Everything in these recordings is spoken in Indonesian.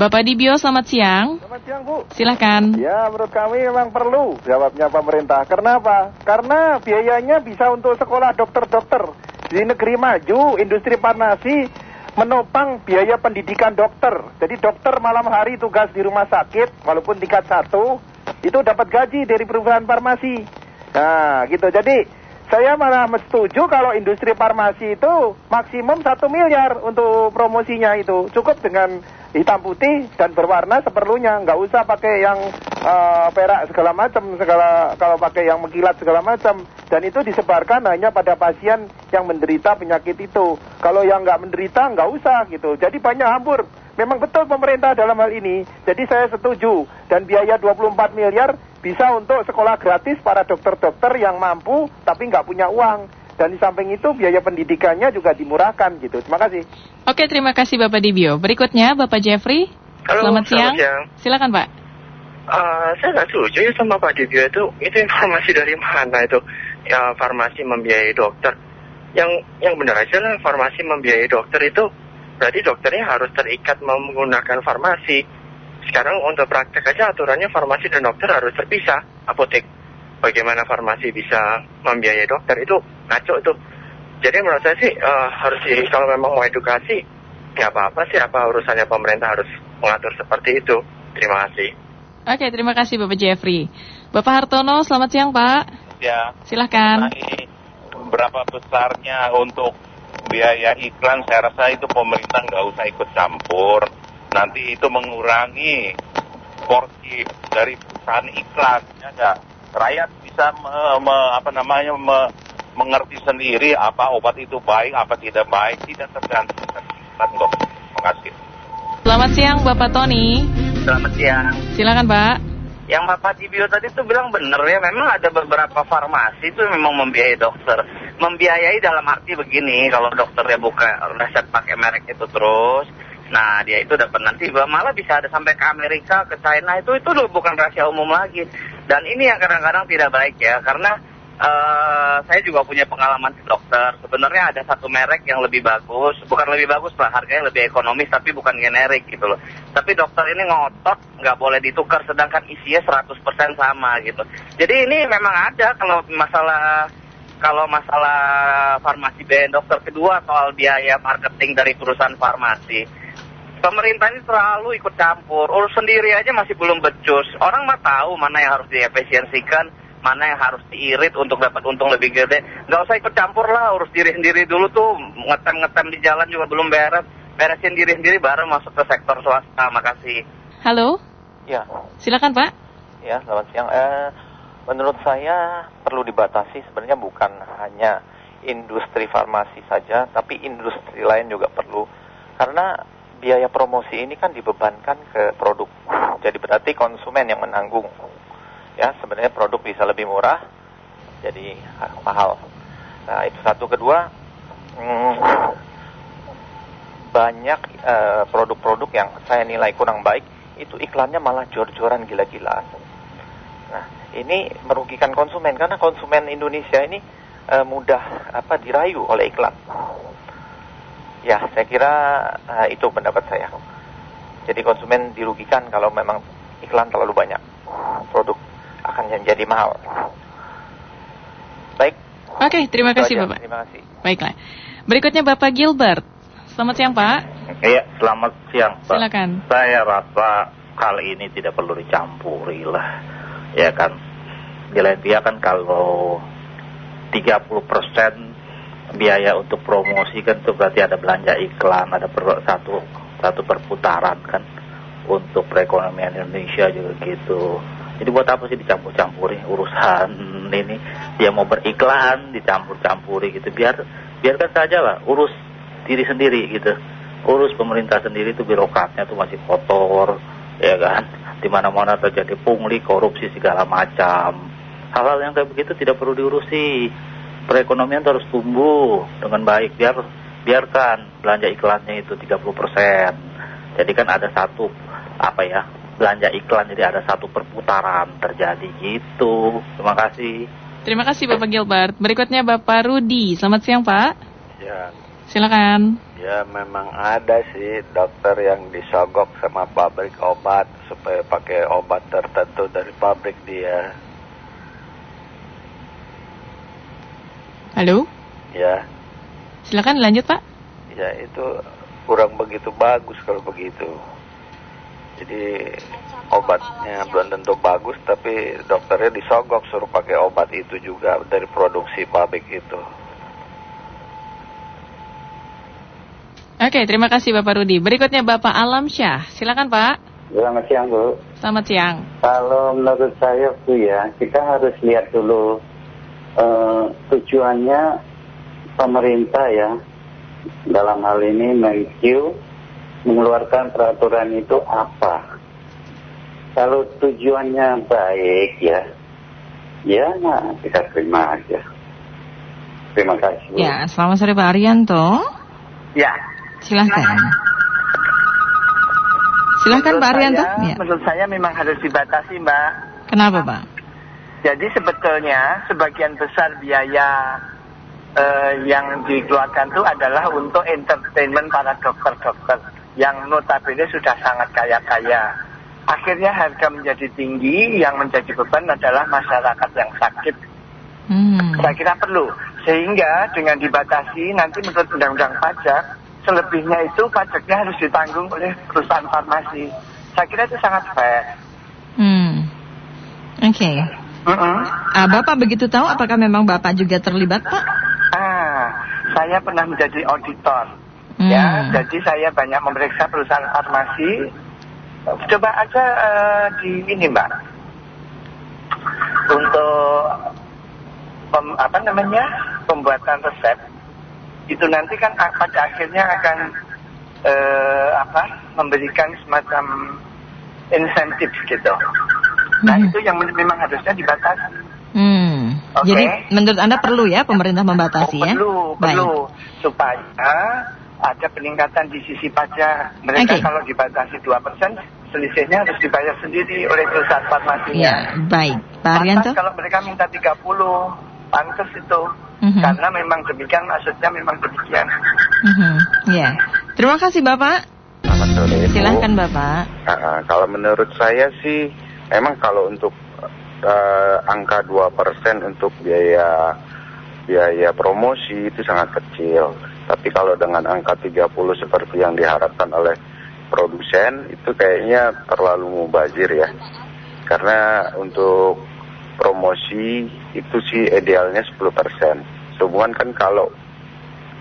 Bapak Dibio, selamat siang. Selamat siang Bu. Silahkan. Ya menurut kami memang perlu jawabnya pemerintah. Kenapa? Karena biayanya bisa untuk sekolah dokter-dokter. Di negeri maju, industri farmasi menopang biaya pendidikan dokter. Jadi dokter malam hari tugas di rumah sakit, walaupun tingkat satu, itu dapat gaji dari perusahaan farmasi. Nah gitu, jadi saya malah setuju kalau industri farmasi itu maksimum satu miliar untuk promosinya itu. Cukup dengan hitam putih dan berwarna seperlunya. Nggak usah pakai yang uh, perak segala macam, segala kalau pakai yang mengkilat segala macam. Dan itu disebarkan hanya pada pasien yang menderita penyakit itu. Kalau yang nggak menderita nggak usah gitu. Jadi banyak hambur. Memang betul pemerintah dalam hal ini. Jadi saya setuju. Dan biaya 24 miliar bisa untuk sekolah gratis para dokter-dokter yang mampu tapi nggak punya uang. Dan di samping itu biaya pendidikannya juga dimurahkan gitu. Terima kasih. Oke, terima kasih Bapak Dibio. Berikutnya Bapak Jeffrey. Halo, selamat siang. selamat siang. Silakan Pak. Uh, saya nggak setuju ya sama Pak Dibio itu. Itu informasi dari mana itu? Ya farmasi membiayai dokter. Yang yang benar aja lah farmasi membiayai dokter itu berarti dokternya harus terikat menggunakan farmasi. Sekarang untuk praktek aja aturannya farmasi dan dokter harus terpisah. Apotek bagaimana farmasi bisa membiayai dokter itu ngaco itu. Jadi menurut saya sih uh, harus di, kalau memang mau edukasi nggak apa-apa sih apa urusannya pemerintah harus mengatur seperti itu. Terima kasih. Oke, terima kasih Bapak Jeffrey. Bapak Hartono, selamat siang Pak. Ya. Silahkan. berapa besarnya untuk biaya iklan, saya rasa itu pemerintah nggak usah ikut campur. Nanti itu mengurangi porsi dari perusahaan iklan. Ya, enggak? Rakyat bisa me, me, apa namanya me, mengerti sendiri apa obat itu baik, apa tidak baik, tidak tergantung iklan kok. Terima kasih. Selamat siang Bapak Tony. Selamat siang. Silakan Pak. Yang Bapak Tibio tadi tuh bilang bener ya, memang ada beberapa farmasi itu memang membiayai dokter. Membiayai dalam arti begini, kalau dokternya buka resep pakai merek itu terus, nah dia itu dapat nanti malah bisa ada sampai ke Amerika, ke China itu itu loh bukan rahasia umum lagi. Dan ini yang kadang-kadang tidak baik ya, karena Uh, saya juga punya pengalaman di dokter. Sebenarnya ada satu merek yang lebih bagus, bukan lebih bagus lah, harganya lebih ekonomis, tapi bukan generik gitu loh. Tapi dokter ini ngotot, nggak boleh ditukar, sedangkan isinya 100% sama gitu. Jadi ini memang ada kalau masalah kalau masalah farmasi biaya dokter kedua soal biaya marketing dari perusahaan farmasi. Pemerintah ini terlalu ikut campur, urus sendiri aja masih belum becus. Orang mah tahu mana yang harus diefisiensikan, mana yang harus diirit untuk dapat untung lebih gede. Nggak usah ikut campur lah, urus diri sendiri dulu tuh. Ngetem-ngetem di jalan juga belum beres. Beresin diri sendiri baru masuk ke sektor swasta. Makasih. Halo. Ya. Silakan Pak. Ya, selamat siang. Eh, menurut saya perlu dibatasi sebenarnya bukan hanya industri farmasi saja, tapi industri lain juga perlu. Karena biaya promosi ini kan dibebankan ke produk. Jadi berarti konsumen yang menanggung. Ya sebenarnya produk bisa lebih murah jadi mahal. Nah itu satu. Kedua hmm, banyak produk-produk uh, yang saya nilai kurang baik itu iklannya malah jor-joran gila-gilaan. Nah ini merugikan konsumen karena konsumen Indonesia ini uh, mudah apa dirayu oleh iklan ya saya kira uh, itu pendapat saya jadi konsumen dirugikan kalau memang iklan terlalu banyak produk akan menjadi mahal. Baik. Oke, terima kasih aja. Bapak. Terima kasih. Baiklah. Berikutnya Bapak Gilbert. Selamat siang Pak. Iya, selamat siang Pak. Silakan. Saya rasa kali ini tidak perlu dicampuri lah. Ya kan. Di lain pihak kan kalau 30% biaya untuk promosi kan itu berarti ada belanja iklan, ada per, satu satu perputaran kan untuk perekonomian Indonesia juga gitu. Jadi buat apa sih dicampur-campuri urusan ini? Dia mau beriklan dicampur-campuri gitu. Biar biarkan saja lah urus diri sendiri gitu. Urus pemerintah sendiri itu birokratnya tuh masih kotor, ya kan? Di mana-mana terjadi pungli, korupsi segala macam. Hal-hal yang kayak begitu tidak perlu diurusi. Perekonomian harus tumbuh dengan baik. Biar biarkan belanja iklannya itu 30%. Jadi kan ada satu apa ya belanja iklan jadi ada satu perputaran terjadi gitu. Terima kasih. Terima kasih Bapak Gilbert. Berikutnya Bapak Rudi. Selamat siang Pak. Ya, Silakan. Ya memang ada sih dokter yang disogok sama pabrik obat supaya pakai obat tertentu dari pabrik dia. Halo? Ya, Silakan lanjut, Pak. ya itu kurang begitu bagus kalau begitu. Jadi obatnya belum tentu bagus tapi dokternya disogok suruh pakai obat itu juga dari produksi pabrik itu. Oke, terima kasih Bapak Rudi. Berikutnya Bapak Alam Syah. Silakan, Pak. Selamat siang Bu. Selamat siang. Kalau menurut saya Bu ya, kita harus lihat dulu eh, tujuannya pemerintah ya dalam hal ini Menkyu mengeluarkan peraturan itu apa. Kalau tujuannya baik ya, ya nah, kita terima aja. Terima kasih Bu. Ya, selamat sore Pak Arianto. Ya. Silahkan. Silahkan Menurut Pak Arianto. saya- Ya. Menurut saya memang harus dibatasi, Mbak. Kenapa Pak? Jadi sebetulnya sebagian besar biaya eh, yang dikeluarkan itu adalah untuk entertainment para dokter-dokter yang notabene sudah sangat kaya-kaya. Akhirnya harga menjadi tinggi, yang menjadi beban adalah masyarakat yang sakit. Hmm. Saya kira perlu. Sehingga dengan dibatasi nanti menurut undang-undang pajak, selebihnya itu pajaknya harus ditanggung oleh perusahaan farmasi. Saya kira itu sangat fair. Hmm. Oke. Mm-mm. Ah, Bapak begitu tahu apakah memang Bapak juga terlibat, Pak? Ah, saya pernah menjadi auditor. Hmm. Ya, jadi saya banyak memeriksa perusahaan farmasi. Coba aja eh, di ini, Mbak. Untuk pem- apa namanya? pembuatan resep itu nanti kan pada akhirnya akan eh, apa? memberikan semacam insentif gitu. Nah, Hmm. itu yang memang harusnya dibatasi. Hmm. Oke. Jadi menurut Anda perlu ya pemerintah membatasi Oh, ya? perlu, Baik. perlu supaya ada peningkatan di sisi pajak. Mereka Oke. kalau dibatasi 2%, selisihnya harus dibayar sendiri oleh perusahaan farmasinya. Ya, baik. Pak Arianto? Pantas kalau mereka minta 30, pantas itu. Mhm. Karena memang demikian, maksudnya memang demikian. Mhm. Ya. Terima kasih Bapak. Selamat sore. Silahkan Bapak. Ah, kalau menurut saya sih, memang kalau untuk eh, angka 2% untuk biaya biaya promosi itu sangat kecil. Tapi kalau dengan angka 30 seperti yang diharapkan oleh produsen, itu kayaknya terlalu mubazir ya. Karena untuk promosi itu sih idealnya 10%. Sehubungan kan kalau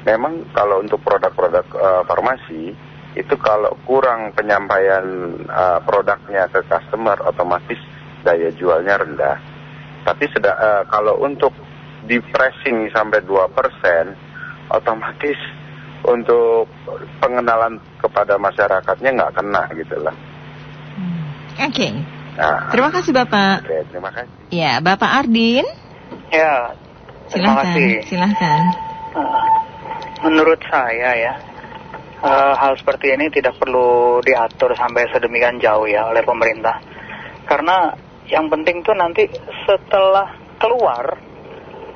memang kalau untuk produk-produk eh, farmasi itu kalau kurang penyampaian uh, produknya ke customer otomatis daya jualnya rendah. Tapi seda, uh, kalau untuk di pressing sampai 2% otomatis untuk pengenalan kepada masyarakatnya nggak kena gitu lah. Oke. Nah, Terima kasih Bapak. oke, terima kasih. Ya, Bapak Ardin. Ya, terima Silahkan. kasih. Silahkan. Menurut saya ya, eh, hal seperti ini tidak perlu diatur sampai sedemikian jauh ya oleh pemerintah. Karena yang penting tuh nanti setelah keluar,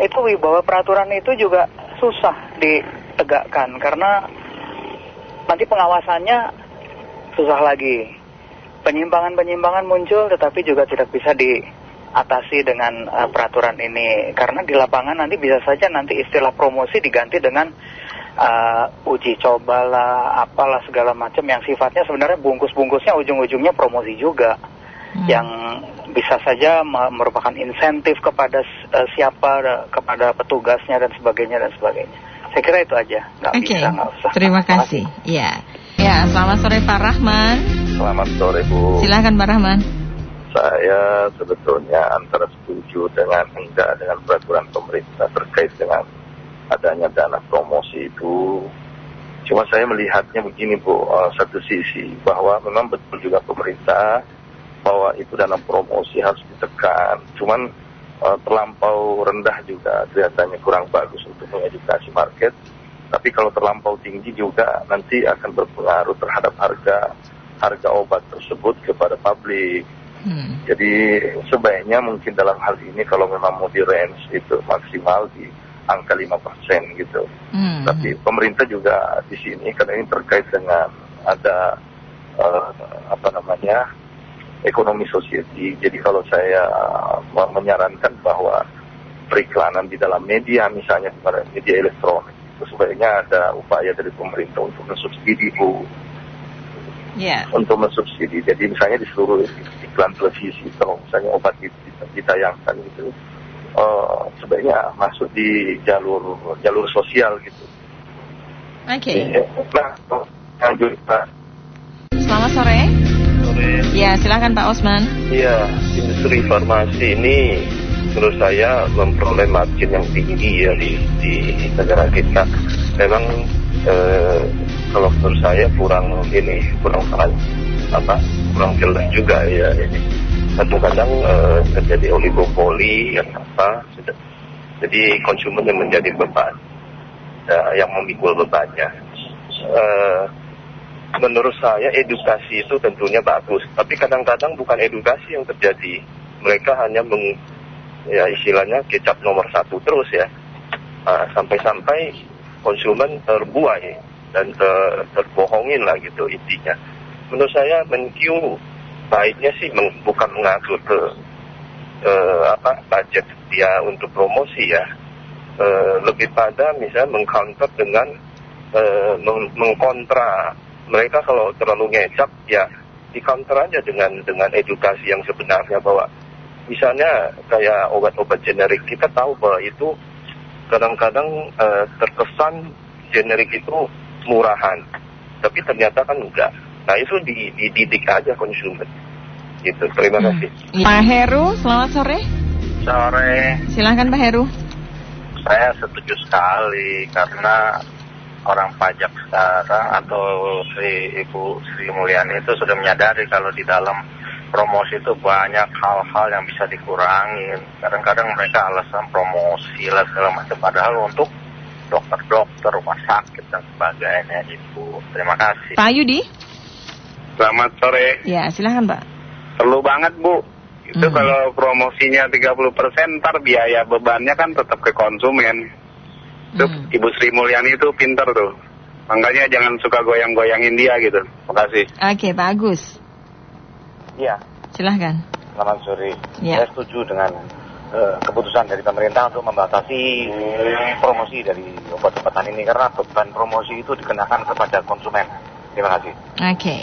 itu wibawa peraturan itu juga susah ditegakkan. Karena nanti pengawasannya susah lagi. Penyimpangan-penyimpangan muncul tetapi juga tidak bisa diatasi dengan eh, peraturan ini. Karena di lapangan nanti bisa saja nanti istilah promosi diganti dengan uh, uji cobalah, apalah segala macam yang sifatnya sebenarnya bungkus-bungkusnya ujung-ujungnya promosi juga, yang bisa saja me- merupakan insentif kepada eh, siapa, kepada petugasnya dan sebagainya dan sebagainya. Saya kira itu aja, nggak bisa, nggak usah. Terima kasih. Ya. Ya, selamat sore Pak Rahman. Selamat sore Bu. Silahkan Pak Rahman. Saya sebetulnya antara setuju dengan enggak dengan peraturan pemerintah terkait dengan adanya dana promosi itu. Cuma saya melihatnya begini Bu, eh, satu sisi bahwa memang betul juga pemerintah bahwa itu dana promosi harus ditekan. Cuman eh, terlampau rendah juga kelihatannya kurang bagus untuk mengedukasi market. Tapi kalau terlampau tinggi juga nanti akan berpengaruh terhadap harga harga obat tersebut kepada publik. Hmm. Jadi sebaiknya mungkin dalam hal ini kalau memang mau di range itu maksimal di angka 5% gitu. Hmm. Tapi pemerintah juga di sini karena ini terkait dengan ada eh, apa namanya ekonomi society. Jadi kalau saya eh, menyarankan bahwa periklanan di dalam media misalnya media elektronik itu sebaiknya ada upaya dari pemerintah untuk mensubsidi bu Ya. untuk mensubsidi. Jadi misalnya di seluruh iklan televisi kalau misalnya obat ditayangkan gitu eh, sebaiknya masuk di jalur jalur sosial gitu. Oke. Nah, lanjut Pak. Selamat sore. Ya, silakan Pak Osman. Iya, industri farmasi ini menurut saya memperoleh margin yang tinggi ya di, di negara kita. Memang eh, kalau menurut saya kurang ini kurang apa kurang jelas juga ya ini. Kadang-kadang eh, terjadi oligopoli yang apa sudah jadi konsumen yang menjadi beban ya, yang memikul bebannya. Eh, menurut saya edukasi itu tentunya bagus, tapi kadang-kadang bukan edukasi yang terjadi. Mereka hanya meng, ya istilahnya kecap nomor satu terus ya, Ah, sampai-sampai konsumen terbuai dan ter- terbohongin lah gitu intinya. Menurut saya Menkyu baiknya sih meng- bukan mengatur ke eh, apa budget dia untuk promosi ya, Eh, lebih pada misalnya mengcounter dengan eh, meng- mengkontra. Mereka kalau terlalu ngecap ya di counter aja dengan dengan edukasi yang sebenarnya bahwa misalnya kayak obat-obat generik kita tahu bahwa itu kadang-kadang eh, terkesan generik itu murahan. Tapi ternyata kan enggak nah itu di, dididik aja konsumen gitu terima kasih Pak Heru, selamat sore. Sore, Silakan Pak Heru. saya setuju sekali karena orang pajak sekarang atau si Ibu Sri Mulyani itu sudah menyadari kalau di dalam promosi itu banyak hal-hal yang bisa dikurangin. Kadang-kadang mereka alasan promosi lah segala macam padahal untuk dokter-dokter, rumah sakit dan sebagainya itu. Terima kasih. Pak Yudi. Selamat sore. Ya, silakan Pak. Perlu banget Bu. Itu kalau promosinya 30% ntar biaya bebannya kan tetap ke konsumen. Itu Ibu Sri Mulyani itu pinter tuh. Makanya jangan suka goyang-goyangin dia gitu. Makasih. Oke, Pak Agus. Iya, Silahkan. selamat sore. Ya. Saya setuju dengan eh, keputusan dari pemerintah untuk membatasi promosi dari obat-obatan ini karena beban promosi itu dikenakan kepada konsumen. Terima kasih. Oke.